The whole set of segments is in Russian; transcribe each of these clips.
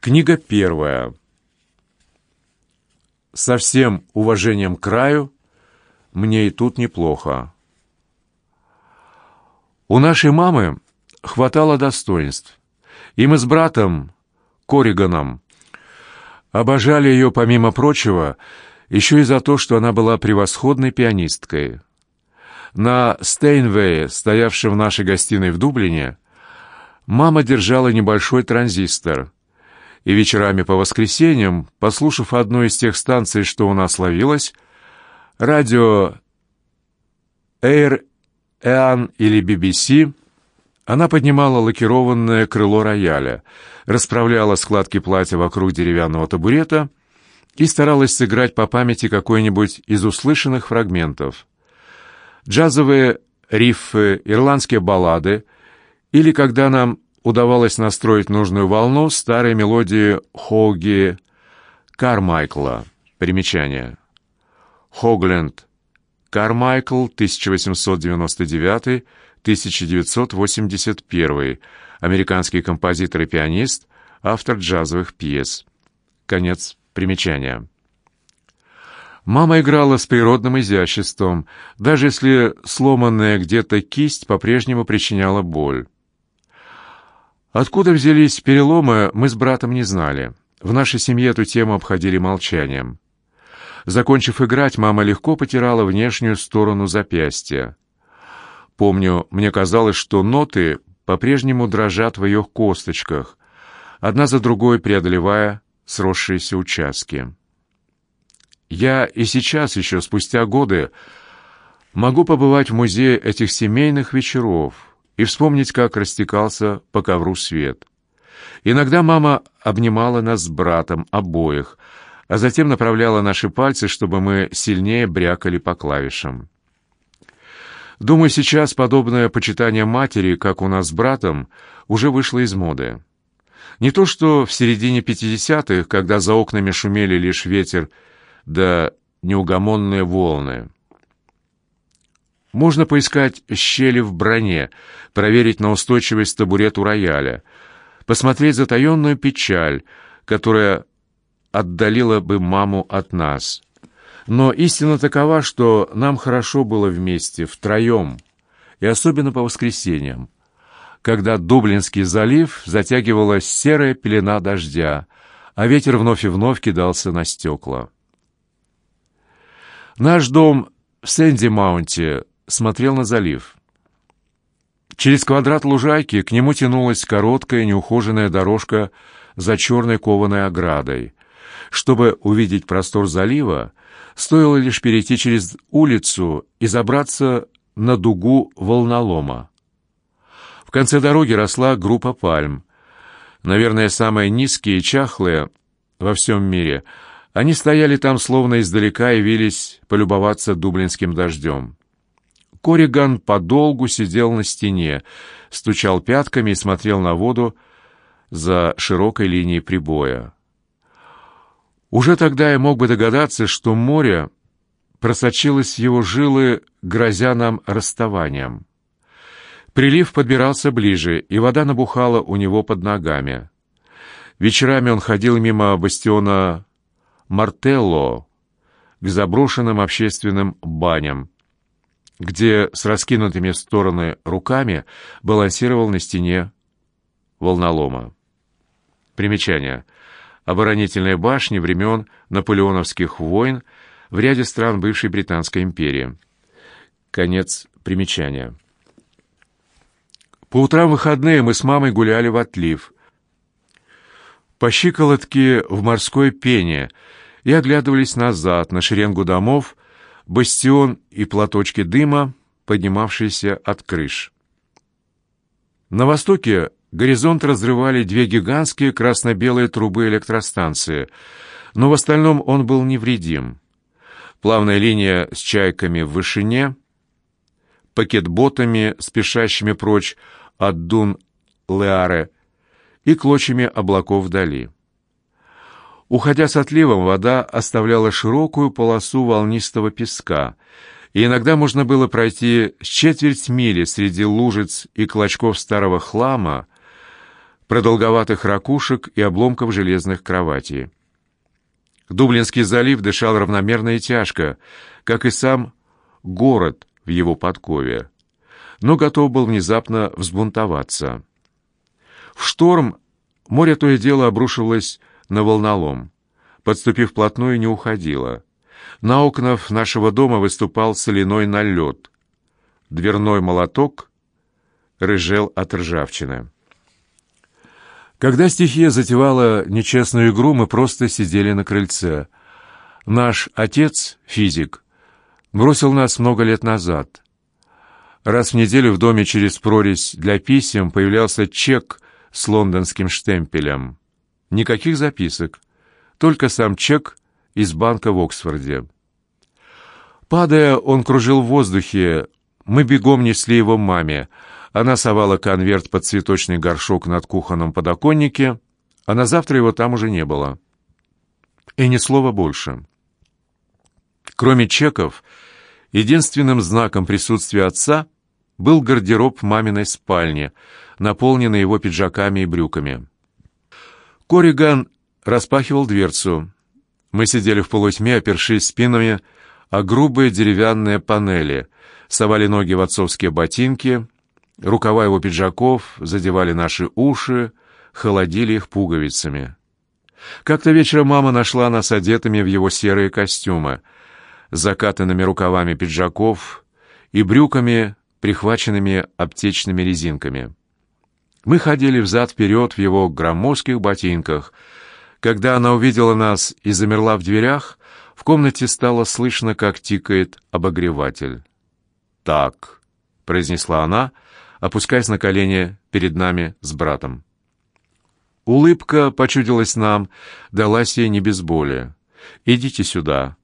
Книга первая. Со всем уважением к краю, мне и тут неплохо. У нашей мамы хватало достоинств, и мы с братом Кориганом обожали ее, помимо прочего, еще и за то, что она была превосходной пианисткой. На Стейнвее, стоявшем в нашей гостиной в Дублине, мама держала небольшой транзистор, и вечерами по воскресеньям, послушав одну из тех станций, что у нас ловилось, радио Air Эан или BBC, она поднимала лакированное крыло рояля, расправляла складки платья вокруг деревянного табурета и старалась сыграть по памяти какой-нибудь из услышанных фрагментов. Джазовые рифы, ирландские баллады или, когда нам удавалось настроить нужную волну, старые мелодии Хоги Кармайкла. Примечание. Хогленд Кармайкл, 1899-1981, американский композитор и пианист, автор джазовых пьес. Конец примечания. Мама играла с природным изяществом, даже если сломанная где-то кисть по-прежнему причиняла боль. Откуда взялись переломы, мы с братом не знали. В нашей семье эту тему обходили молчанием. Закончив играть, мама легко потирала внешнюю сторону запястья. Помню, мне казалось, что ноты по-прежнему дрожат в ее косточках, одна за другой преодолевая сросшиеся участки. Я и сейчас, еще спустя годы, могу побывать в музее этих семейных вечеров и вспомнить, как растекался по ковру свет. Иногда мама обнимала нас с братом, обоих, а затем направляла наши пальцы, чтобы мы сильнее брякали по клавишам. Думаю, сейчас подобное почитание матери, как у нас с братом, уже вышло из моды. Не то что в середине 50-х, когда за окнами шумели лишь ветер да неугомонные волны. Можно поискать щели в броне, проверить на устойчивость табурету рояля, посмотреть затаенную печаль, которая отдалила бы маму от нас. Но истина такова, что нам хорошо было вместе, втроем, и особенно по воскресеньям, когда Дублинский залив затягивала серая пелена дождя, а ветер вновь и вновь кидался на стекла. Наш дом в Сэнди-Маунте смотрел на залив. Через квадрат лужайки к нему тянулась короткая неухоженная дорожка за черной кованой оградой. Чтобы увидеть простор залива, стоило лишь перейти через улицу и забраться на дугу волнолома. В конце дороги росла группа пальм. Наверное, самые низкие и чахлые во всем мире. Они стояли там словно издалека и вились полюбоваться дублинским дождем. Кориган подолгу сидел на стене, стучал пятками и смотрел на воду за широкой линией прибоя. Уже тогда я мог бы догадаться, что море просочилось в его жилы, грозя нам расставанием. Прилив подбирался ближе, и вода набухала у него под ногами. Вечерами он ходил мимо бастиона Мартелло к заброшенным общественным баням, где с раскинутыми в стороны руками балансировал на стене волнолома. Примечание — оборонительные башни времен наполеоновских войн в ряде стран бывшей Британской империи. Конец примечания. По утрам выходные мы с мамой гуляли в отлив. По щиколотке в морской пене и оглядывались назад на шеренгу домов, бастион и платочки дыма, поднимавшиеся от крыш. На востоке Горизонт разрывали две гигантские красно-белые трубы электростанции, но в остальном он был невредим. Плавная линия с чайками в вышине, пакетботами, спешащими прочь от дун Леаре и клочьями облаков вдали. Уходя с отливом, вода оставляла широкую полосу волнистого песка, и иногда можно было пройти с четверть мили среди лужиц и клочков старого хлама, продолговатых ракушек и обломков железных кроватей. Дублинский залив дышал равномерно и тяжко, как и сам город в его подкове, но готов был внезапно взбунтоваться. В шторм море то и дело обрушивалось на волнолом. Подступив вплотную, не уходило. На окнах нашего дома выступал соляной налет. Дверной молоток рыжел от ржавчины. Когда стихия затевала нечестную игру, мы просто сидели на крыльце. Наш отец, физик, бросил нас много лет назад. Раз в неделю в доме через прорезь для писем появлялся чек с лондонским штемпелем. Никаких записок, только сам чек из банка в Оксфорде. Падая, он кружил в воздухе, мы бегом несли его маме — она совала конверт под цветочный горшок над кухонным подоконнике, а на завтра его там уже не было. И ни слова больше. Кроме чеков, единственным знаком присутствия отца был гардероб маминой спальни, наполненный его пиджаками и брюками. Кориган распахивал дверцу. Мы сидели в полутьме, опершись спинами, а грубые деревянные панели, совали ноги в отцовские ботинки — Рукава его пиджаков задевали наши уши, холодили их пуговицами. Как-то вечером мама нашла нас одетыми в его серые костюмы, закатанными рукавами пиджаков и брюками, прихваченными аптечными резинками. Мы ходили взад-вперед в его громоздких ботинках. Когда она увидела нас и замерла в дверях, в комнате стало слышно, как тикает обогреватель. «Так», — произнесла она, — опускаясь на колени перед нами с братом. Улыбка почудилась нам, далась ей не без боли. «Идите сюда».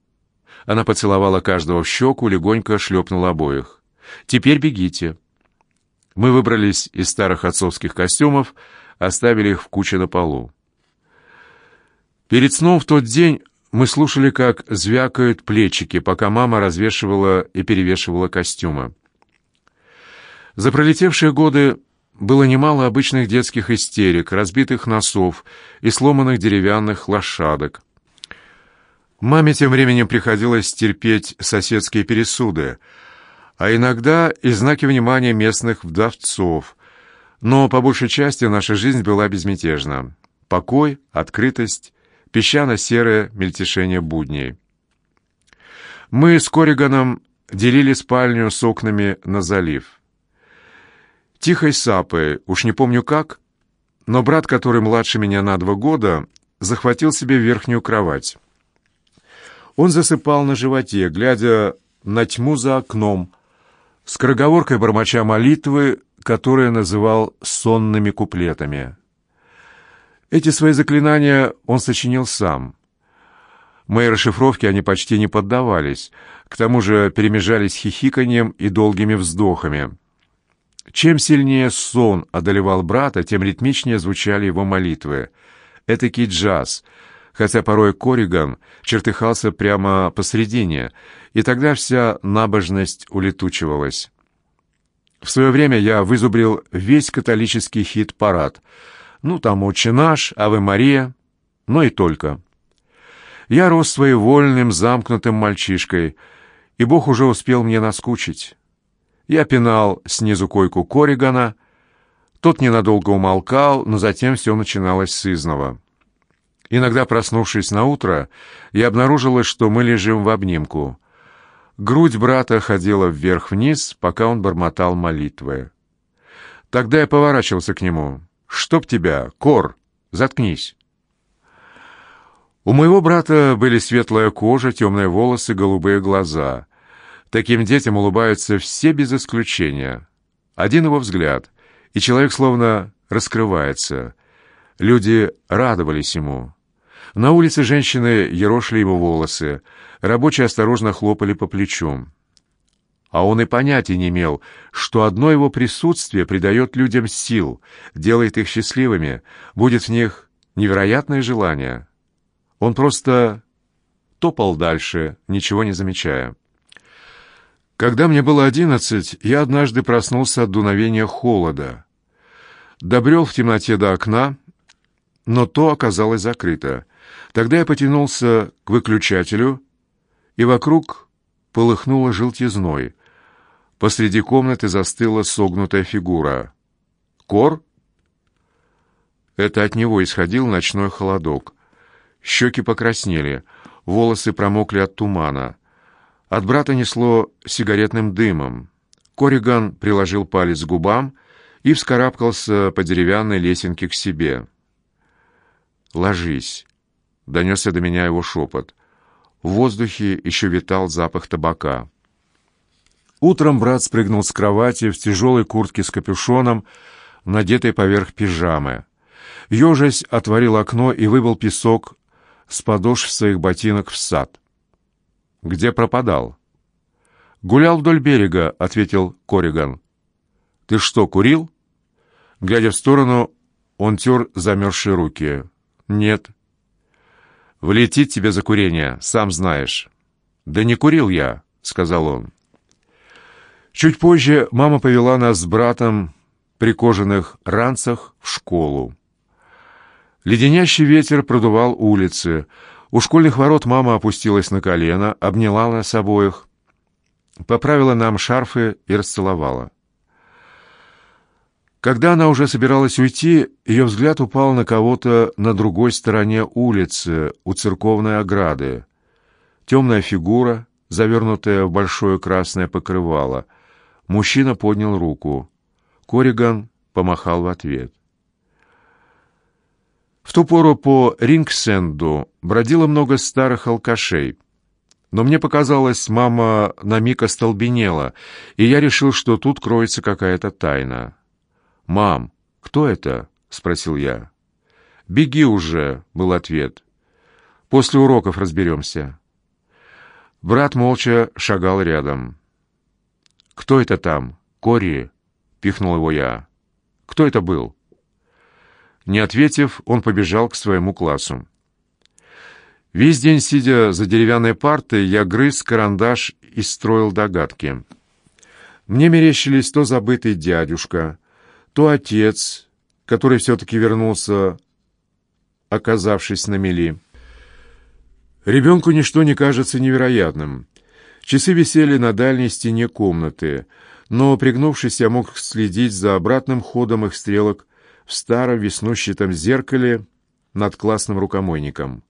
Она поцеловала каждого в щеку, легонько шлепнула обоих. «Теперь бегите». Мы выбрались из старых отцовских костюмов, оставили их в куче на полу. Перед сном в тот день мы слушали, как звякают плечики, пока мама развешивала и перевешивала костюмы. За пролетевшие годы было немало обычных детских истерик, разбитых носов и сломанных деревянных лошадок. Маме тем временем приходилось терпеть соседские пересуды, а иногда и знаки внимания местных вдовцов. Но по большей части наша жизнь была безмятежна. Покой, открытость, песчано-серое мельтешение будней. Мы с Кориганом делили спальню с окнами на залив тихой сапой, уж не помню как, но брат, который младше меня на два года, захватил себе верхнюю кровать. Он засыпал на животе, глядя на тьму за окном, с кроговоркой бормоча молитвы, которые называл сонными куплетами. Эти свои заклинания он сочинил сам. Мои расшифровки они почти не поддавались, к тому же перемежались хихиканьем и долгими вздохами. Чем сильнее сон одолевал брата, тем ритмичнее звучали его молитвы. Этакий джаз, хотя порой Кориган чертыхался прямо посредине, и тогда вся набожность улетучивалась. В свое время я вызубрил весь католический хит-парад. Ну, там «Отче наш», «Аве Мария», но и только. Я рос своевольным, замкнутым мальчишкой, и Бог уже успел мне наскучить. Я пинал снизу койку Коригана. Тот ненадолго умолкал, но затем все начиналось с изного. Иногда, проснувшись на утро, я обнаружила, что мы лежим в обнимку. Грудь брата ходила вверх-вниз, пока он бормотал молитвы. Тогда я поворачивался к нему. «Чтоб тебя, Кор, заткнись!» У моего брата были светлая кожа, темные волосы, голубые глаза — Таким детям улыбаются все без исключения. Один его взгляд, и человек словно раскрывается. Люди радовались ему. На улице женщины ерошили его волосы, рабочие осторожно хлопали по плечу. А он и понятия не имел, что одно его присутствие придает людям сил, делает их счастливыми, будет в них невероятное желание. Он просто топал дальше, ничего не замечая. Когда мне было одиннадцать, я однажды проснулся от дуновения холода. Добрел в темноте до окна, но то оказалось закрыто. Тогда я потянулся к выключателю, и вокруг полыхнуло желтизной. Посреди комнаты застыла согнутая фигура. «Кор?» Это от него исходил ночной холодок. Щеки покраснели, волосы промокли от тумана. От брата несло сигаретным дымом. Кориган приложил палец к губам и вскарабкался по деревянной лесенке к себе. «Ложись», — донесся до меня его шепот. В воздухе еще витал запах табака. Утром брат спрыгнул с кровати в тяжелой куртке с капюшоном, надетой поверх пижамы. Ежась отворил окно и выбыл песок с подошв своих ботинок в сад. «Где пропадал?» «Гулял вдоль берега», — ответил Кориган. «Ты что, курил?» Глядя в сторону, он тер замерзшие руки. «Нет». «Влетит тебе за курение, сам знаешь». «Да не курил я», — сказал он. Чуть позже мама повела нас с братом при кожаных ранцах в школу. Леденящий ветер продувал улицы. У школьных ворот мама опустилась на колено, обняла нас обоих, поправила нам шарфы и расцеловала. Когда она уже собиралась уйти, ее взгляд упал на кого-то на другой стороне улицы, у церковной ограды. Темная фигура, завернутая в большое красное покрывало. Мужчина поднял руку. Кориган помахал в ответ. В ту пору по Рингсенду бродило много старых алкашей. Но мне показалось, мама на миг остолбенела, и я решил, что тут кроется какая-то тайна. «Мам, кто это?» — спросил я. «Беги уже», — был ответ. «После уроков разберемся». Брат молча шагал рядом. «Кто это там? Кори?» — пихнул его я. «Кто это был?» Не ответив, он побежал к своему классу. Весь день, сидя за деревянной партой, я грыз карандаш и строил догадки. Мне мерещились то забытый дядюшка, то отец, который все-таки вернулся, оказавшись на мели. Ребенку ничто не кажется невероятным. Часы висели на дальней стене комнаты, но, пригнувшись, я мог следить за обратным ходом их стрелок в старом веснущатом зеркале над классным рукомойником.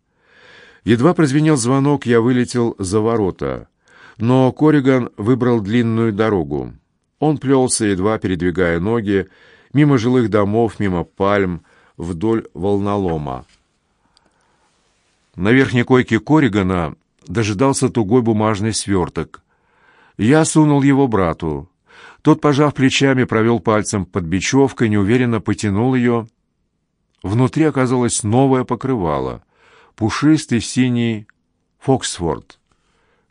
Едва прозвенел звонок, я вылетел за ворота, но Кориган выбрал длинную дорогу. Он плелся, едва передвигая ноги, мимо жилых домов, мимо пальм, вдоль волнолома. На верхней койке Коригана дожидался тугой бумажный сверток. Я сунул его брату. Тот, пожав плечами, провел пальцем под бечевкой, неуверенно потянул ее. Внутри оказалось новое покрывало. Пушистый синий Фоксфорд.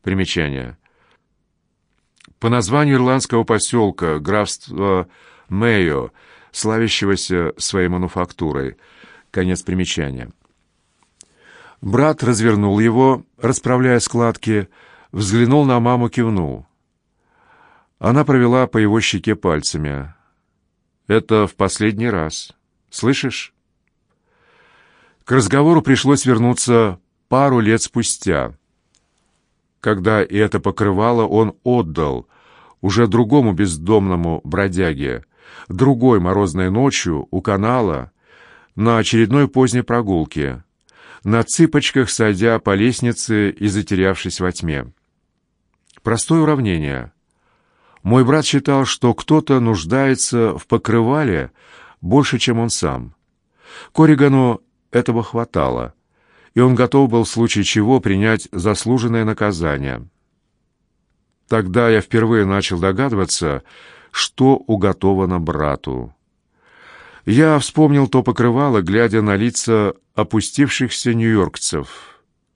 Примечание. По названию ирландского поселка, графства Мэйо, славящегося своей мануфактурой. Конец примечания. Брат развернул его, расправляя складки, взглянул на маму, кивнул. Она провела по его щеке пальцами. «Это в последний раз. Слышишь?» К разговору пришлось вернуться пару лет спустя, когда и это покрывало он отдал уже другому бездомному бродяге, другой морозной ночью у канала на очередной поздней прогулке, на цыпочках сойдя по лестнице и затерявшись во тьме. Простое уравнение. Мой брат считал, что кто-то нуждается в покрывале больше, чем он сам. Коригану этого хватало, и он готов был в случае чего принять заслуженное наказание. Тогда я впервые начал догадываться, что уготовано брату. Я вспомнил то покрывало, глядя на лица опустившихся нью-йоркцев,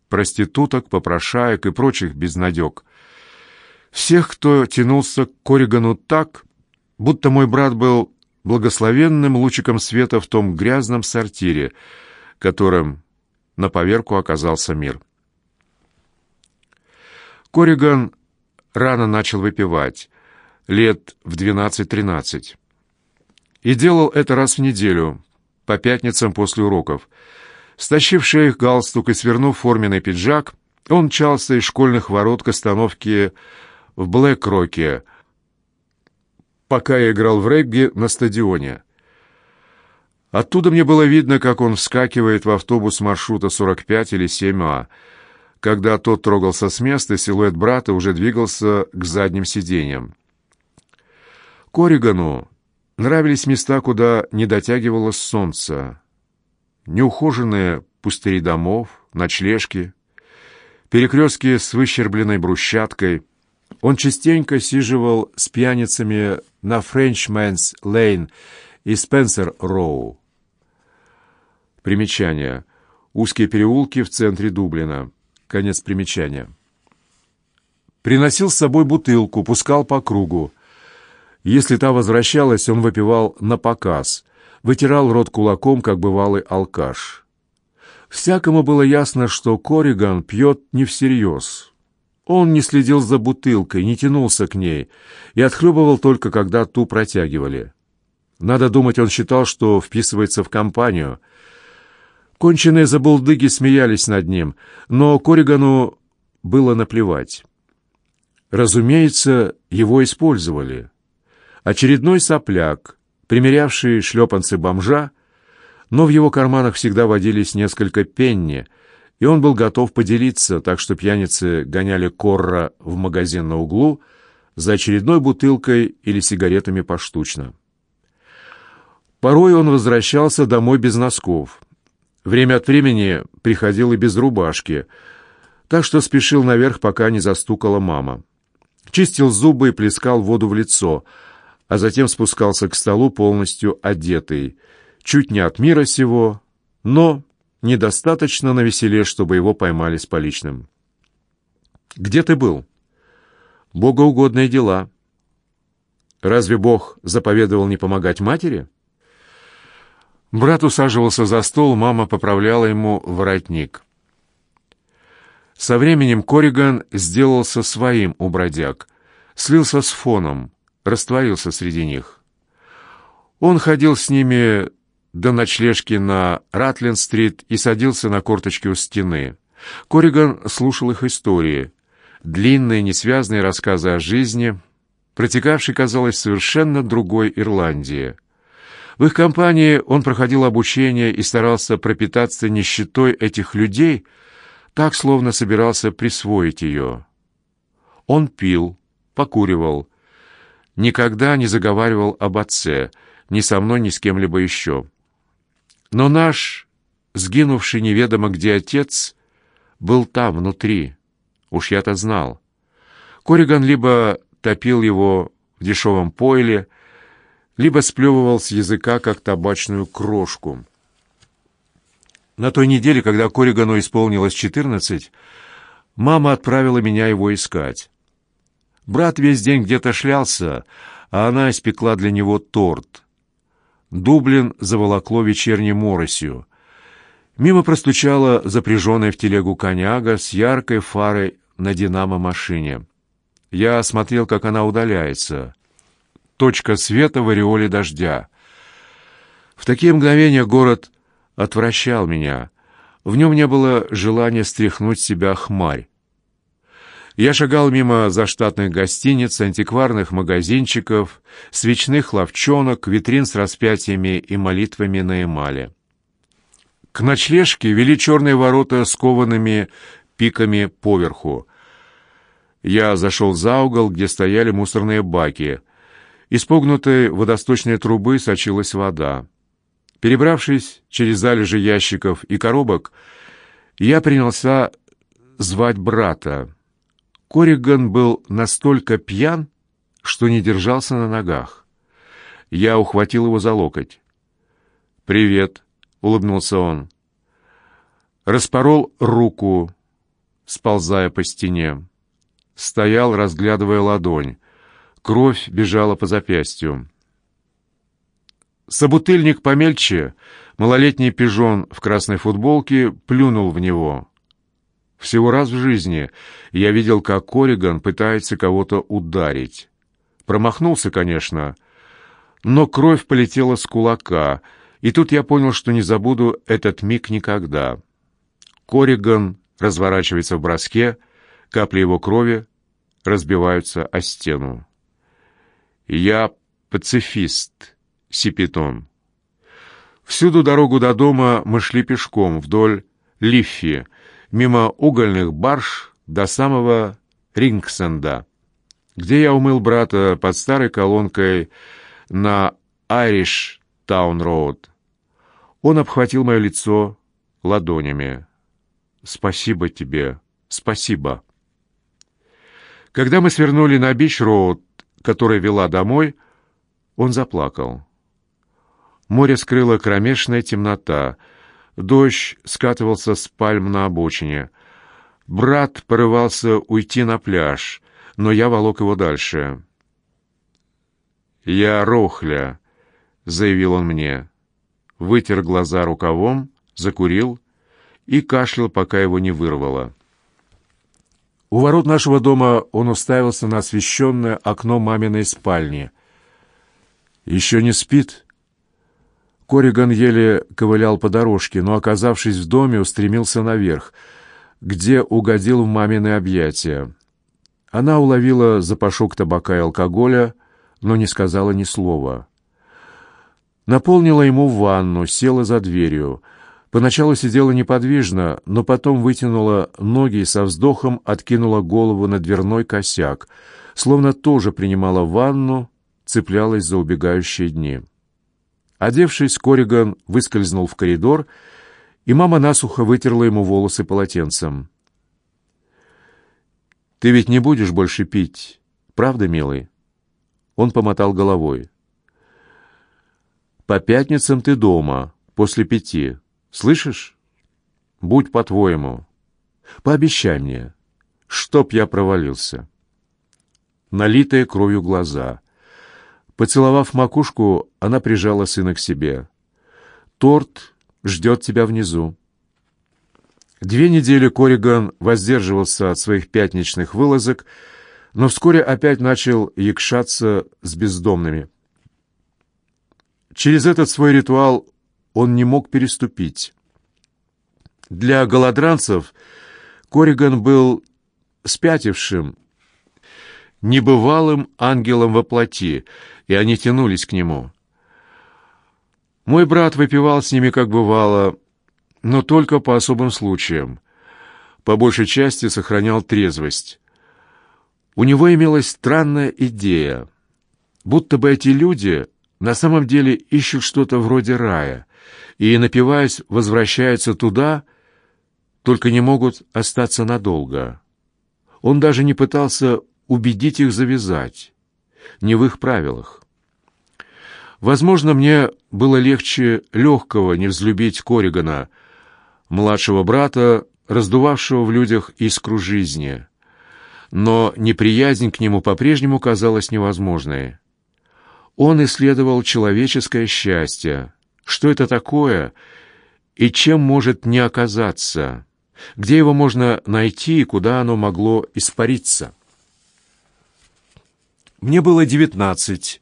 проституток, попрошаек и прочих безнадег. Всех, кто тянулся к Коригану так, будто мой брат был благословенным лучиком света в том грязном сортире, которым на поверку оказался мир. Кориган рано начал выпивать, лет в 12-13. И делал это раз в неделю, по пятницам после уроков. Стащив шею галстук и свернув форменный пиджак, он мчался из школьных ворот к остановке в Блэк-Роке, пока я играл в регби на стадионе. Оттуда мне было видно, как он вскакивает в автобус маршрута 45 или 7А. Когда тот трогался с места, силуэт брата уже двигался к задним сиденьям. Коригану нравились места, куда не дотягивало солнце. Неухоженные пустыри домов, ночлежки, перекрестки с выщербленной брусчаткой. Он частенько сиживал с пьяницами на Френчменс Лейн и Спенсер Роу. Примечание. Узкие переулки в центре Дублина. Конец примечания. Приносил с собой бутылку, пускал по кругу. Если та возвращалась, он выпивал на показ, вытирал рот кулаком, как бывалый алкаш. Всякому было ясно, что Кориган пьет не всерьез. Он не следил за бутылкой, не тянулся к ней и отхлебывал только, когда ту протягивали. Надо думать, он считал, что вписывается в компанию. Конченые забулдыги смеялись над ним, но Коригану было наплевать. Разумеется, его использовали. Очередной сопляк, примерявший шлепанцы бомжа, но в его карманах всегда водились несколько пенни, и он был готов поделиться, так что пьяницы гоняли Корра в магазин на углу за очередной бутылкой или сигаретами поштучно. Порой он возвращался домой без носков. Время от времени приходил и без рубашки, так что спешил наверх, пока не застукала мама. Чистил зубы и плескал воду в лицо — а затем спускался к столу полностью одетый, чуть не от мира сего, но недостаточно навеселе, чтобы его поймали с поличным. «Где ты был?» «Богоугодные дела». «Разве Бог заповедовал не помогать матери?» Брат усаживался за стол, мама поправляла ему воротник. Со временем Кориган сделался своим у бродяг, слился с фоном, растворился среди них. Он ходил с ними до ночлежки на Ратлин-стрит и садился на корточки у стены. Кориган слушал их истории, длинные, несвязные рассказы о жизни, протекавшей, казалось, совершенно другой Ирландии. В их компании он проходил обучение и старался пропитаться нищетой этих людей, так, словно собирался присвоить ее. Он пил, покуривал, никогда не заговаривал об отце, ни со мной, ни с кем-либо еще. Но наш, сгинувший неведомо где отец, был там, внутри. Уж я-то знал. Кориган либо топил его в дешевом пойле, либо сплевывал с языка, как табачную крошку. На той неделе, когда Коригану исполнилось четырнадцать, мама отправила меня его искать. Брат весь день где-то шлялся, а она испекла для него торт. Дублин заволокло вечерней моросью. Мимо простучала запряженная в телегу коняга с яркой фарой на динамо-машине. Я смотрел, как она удаляется. Точка света в ореоле дождя. В такие мгновения город отвращал меня. В нем не было желания стряхнуть себя хмарь. Я шагал мимо заштатных гостиниц, антикварных магазинчиков, свечных ловчонок, витрин с распятиями и молитвами на эмали. К ночлежке вели черные ворота с коваными пиками поверху. Я зашел за угол, где стояли мусорные баки. Из погнутой водосточной трубы сочилась вода. Перебравшись через залежи ящиков и коробок, я принялся звать брата. Кориган был настолько пьян, что не держался на ногах. Я ухватил его за локоть. «Привет», — улыбнулся он. Распорол руку, сползая по стене. Стоял, разглядывая ладонь. Кровь бежала по запястью. Собутыльник помельче, малолетний пижон в красной футболке, плюнул в него. Всего раз в жизни я видел, как Кориган пытается кого-то ударить. Промахнулся, конечно, но кровь полетела с кулака, и тут я понял, что не забуду этот миг никогда. Кориган разворачивается в броске, капли его крови разбиваются о стену. «Я пацифист», — сипит он. Всюду дорогу до дома мы шли пешком вдоль Лиффи, мимо угольных барж до самого Рингсенда, где я умыл брата под старой колонкой на Айриш Таун Роуд. Он обхватил мое лицо ладонями. «Спасибо тебе, спасибо». Когда мы свернули на Бич-Роуд, которая вела домой, он заплакал. Море скрыла кромешная темнота. Дождь скатывался с пальм на обочине. Брат порывался уйти на пляж, но я волок его дальше. «Я Рохля», — заявил он мне. Вытер глаза рукавом, закурил и кашлял, пока его не вырвало. У ворот нашего дома он уставился на освещенное окно маминой спальни. «Еще не спит?» Кориган еле ковылял по дорожке, но, оказавшись в доме, устремился наверх, где угодил в мамины объятия. Она уловила запашок табака и алкоголя, но не сказала ни слова. Наполнила ему ванну, села за дверью. Поначалу сидела неподвижно, но потом вытянула ноги и со вздохом откинула голову на дверной косяк, словно тоже принимала ванну, цеплялась за убегающие дни. Одевшись, Кориган выскользнул в коридор, и мама насухо вытерла ему волосы полотенцем. «Ты ведь не будешь больше пить, правда, милый?» Он помотал головой. «По пятницам ты дома, после пяти. Слышишь? Будь по-твоему. Пообещай мне, чтоб я провалился». Налитые кровью глаза — Поцеловав макушку, она прижала сына к себе. «Торт ждет тебя внизу». Две недели Кориган воздерживался от своих пятничных вылазок, но вскоре опять начал якшаться с бездомными. Через этот свой ритуал он не мог переступить. Для голодранцев Кориган был спятившим, небывалым ангелом во плоти, и они тянулись к нему. Мой брат выпивал с ними, как бывало, но только по особым случаям. По большей части сохранял трезвость. У него имелась странная идея, будто бы эти люди на самом деле ищут что-то вроде рая и, напиваясь, возвращаются туда, только не могут остаться надолго. Он даже не пытался убедить их завязать. Не в их правилах. Возможно, мне было легче легкого не взлюбить Коригана, младшего брата, раздувавшего в людях искру жизни. Но неприязнь к нему по-прежнему казалась невозможной. Он исследовал человеческое счастье. Что это такое и чем может не оказаться? Где его можно найти и куда оно могло испариться? Мне было девятнадцать,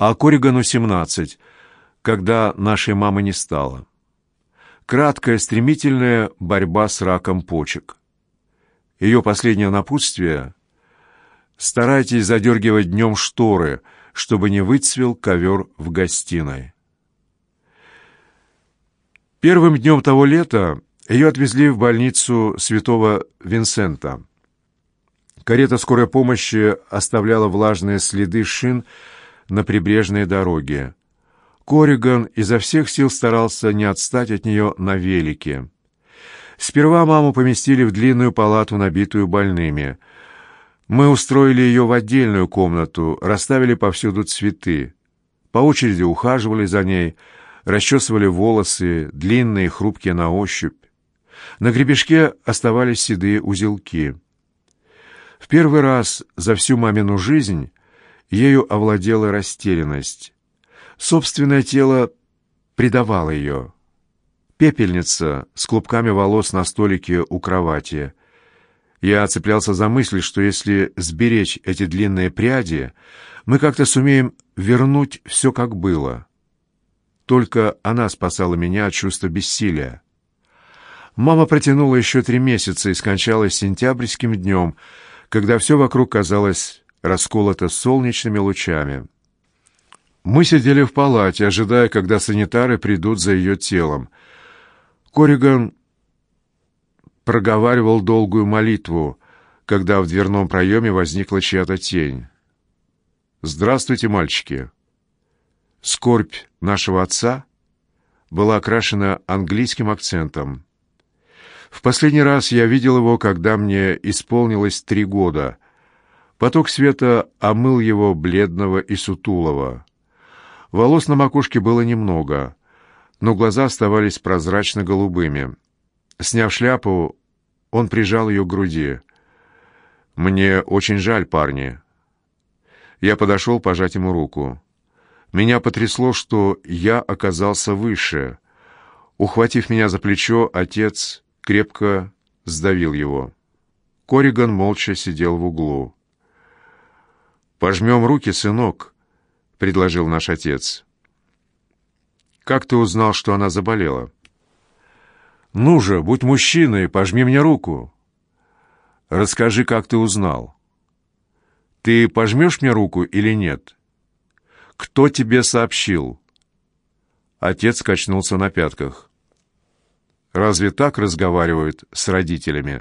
а Коригану семнадцать, когда нашей мамы не стало. Краткая, стремительная борьба с раком почек. Ее последнее напутствие — старайтесь задергивать днем шторы, чтобы не выцвел ковер в гостиной. Первым днем того лета ее отвезли в больницу святого Винсента. Карета скорой помощи оставляла влажные следы шин на прибрежной дороге. Кориган изо всех сил старался не отстать от нее на велике. Сперва маму поместили в длинную палату, набитую больными. Мы устроили ее в отдельную комнату, расставили повсюду цветы. По очереди ухаживали за ней, расчесывали волосы, длинные, хрупкие на ощупь. На гребешке оставались седые узелки. В первый раз за всю мамину жизнь ею овладела растерянность. Собственное тело предавало ее. Пепельница с клубками волос на столике у кровати. Я цеплялся за мысль, что если сберечь эти длинные пряди, мы как-то сумеем вернуть все, как было. Только она спасала меня от чувства бессилия. Мама протянула еще три месяца и скончалась сентябрьским днем, когда все вокруг казалось расколото солнечными лучами. Мы сидели в палате, ожидая, когда санитары придут за ее телом. Кориган проговаривал долгую молитву, когда в дверном проеме возникла чья-то тень. «Здравствуйте, мальчики!» Скорбь нашего отца была окрашена английским акцентом. В последний раз я видел его, когда мне исполнилось три года. Поток света омыл его бледного и сутулого. Волос на макушке было немного, но глаза оставались прозрачно-голубыми. Сняв шляпу, он прижал ее к груди. «Мне очень жаль, парни». Я подошел пожать ему руку. Меня потрясло, что я оказался выше. Ухватив меня за плечо, отец крепко сдавил его. Кориган молча сидел в углу. «Пожмем руки, сынок», — предложил наш отец. «Как ты узнал, что она заболела?» «Ну же, будь мужчиной, пожми мне руку». «Расскажи, как ты узнал». «Ты пожмешь мне руку или нет?» «Кто тебе сообщил?» Отец качнулся на пятках. «Разве так разговаривают с родителями?»